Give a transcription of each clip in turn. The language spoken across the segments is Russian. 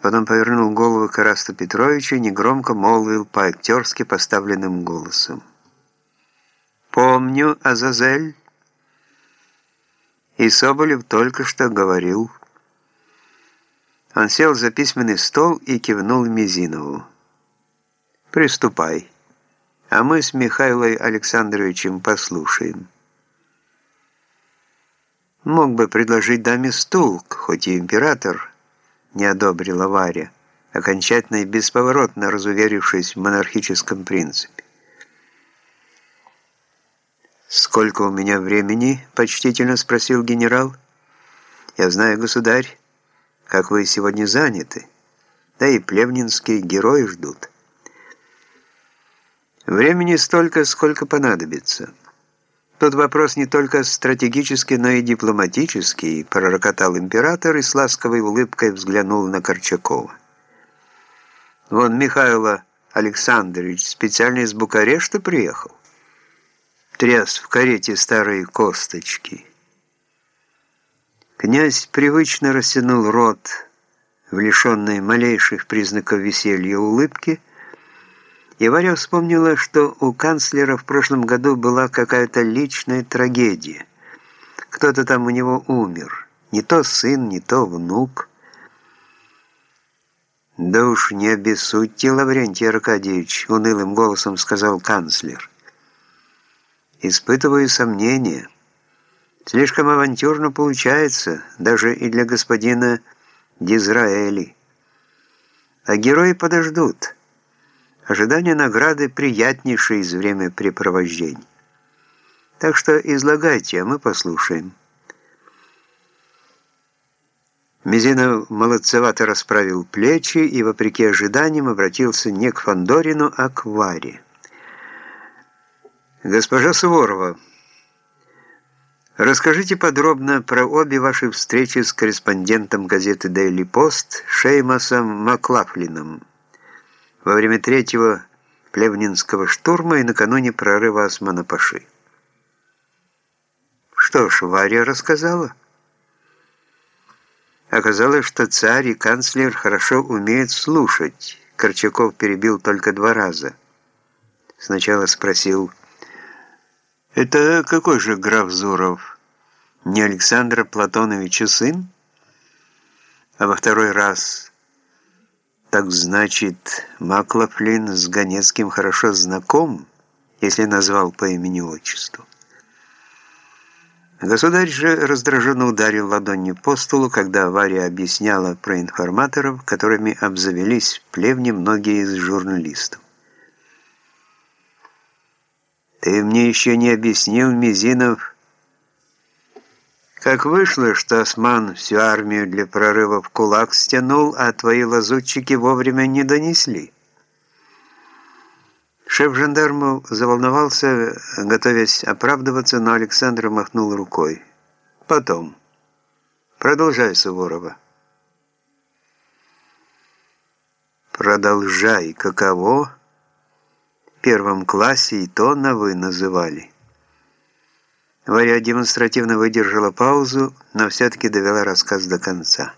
Потом повернул голову к Ирасту Петровичу и негромко молвил по-актерски поставленным голосом. «Помню, Азазель». И Соболев только что говорил. Он сел за письменный стол и кивнул Мизинову. «Приступай, а мы с Михаилой Александровичем послушаем». Мог бы предложить даме стул, хоть и император не одобрила Варя, окончательно и бесповоротно разуверившись в монархическом принципе. «Сколько у меня времени?» — почтительно спросил генерал. «Я знаю, государь, как вы сегодня заняты, да и плевнинские герои ждут». «Времени столько, сколько понадобится». Тут вопрос не только стратегический, но и дипломатический, пророкотал император и с ласковой улыбкой взглянул на Корчакова. Вон Михайло Александрович специально из Букарешта приехал. Тряс в карете старые косточки. Князь привычно растянул рот в лишенной малейших признаков веселья улыбки, и Варя вспомнила, что у канцлера в прошлом году была какая-то личная трагедия. Кто-то там у него умер. Не то сын, не то внук. «Да уж не обессудьте, Лаврентий Аркадьевич», — унылым голосом сказал канцлер. «Испытываю сомнения. Слишком авантюрно получается, даже и для господина Дизраэли. А герои подождут». Ожидание награды – приятнейшее из времяпрепровождений. Так что излагайте, а мы послушаем. Мизинов молодцевато расправил плечи и, вопреки ожиданиям, обратился не к Фандорину, а к Варе. «Госпожа Суворова, расскажите подробно про обе ваши встречи с корреспондентом газеты «Дейли Пост» Шеймасом Маклафлином во время третьего Плевнинского штурма и накануне прорыва Османа-Паши. Что ж, Варя рассказала. Оказалось, что царь и канцлер хорошо умеют слушать. Корчаков перебил только два раза. Сначала спросил, «Это какой же граф Зуров? Не Александра Платоновича сын?» А во второй раз, так значит, Маклафлин с Ганецким хорошо знаком, если назвал по имени-отчеству. Государь же раздраженно ударил ладонью по столу, когда Варя объясняла про информаторов, которыми обзавелись в многие из журналистов. «Ты мне еще не объяснил, Мизинов, как вышло, что осман всю армию для прорыва в кулак стянул, а твои лазутчики вовремя не донесли. Шеф жандармов заволновался, готовясь оправдываться, но Александр махнул рукой. Потом. Продолжай, Суворова. Продолжай. Каково? В первом классе и то на «вы» называли. Варя демонстративно выдержала паузу, но все-таки довела рассказ до конца.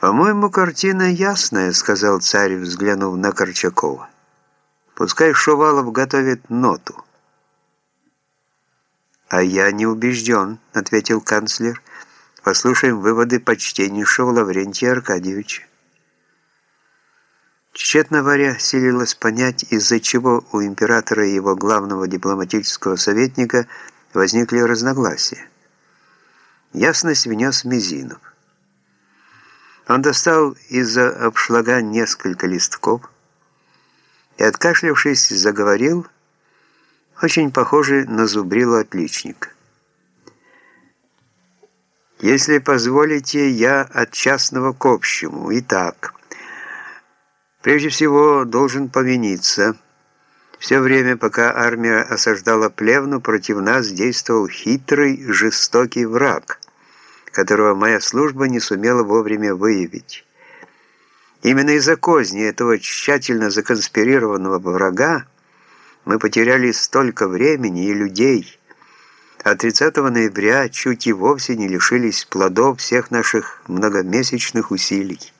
«По-моему, картина ясная», — сказал царь, взглянув на Корчакова. «Пускай Шувалов готовит ноту». «А я не убежден», — ответил канцлер. «Послушаем выводы почтеннейшего Лаврентия Аркадьевича». Тщетно Варя силилась понять, из-за чего у императора и его главного дипломатического советника возникли разногласия. Ясность внес Мизинов. Он достал из-за обшлага несколько листков и, откашлявшись, заговорил, очень похожий на зубрилу отличник. «Если позволите, я от частного к общему. Итак...» Прежде всего, должен повиниться. Все время, пока армия осаждала Плевну, против нас действовал хитрый, жестокий враг, которого моя служба не сумела вовремя выявить. Именно из-за козни этого тщательно законспирированного врага мы потеряли столько времени и людей, а 30 ноября чуть и вовсе не лишились плодов всех наших многомесячных усилий.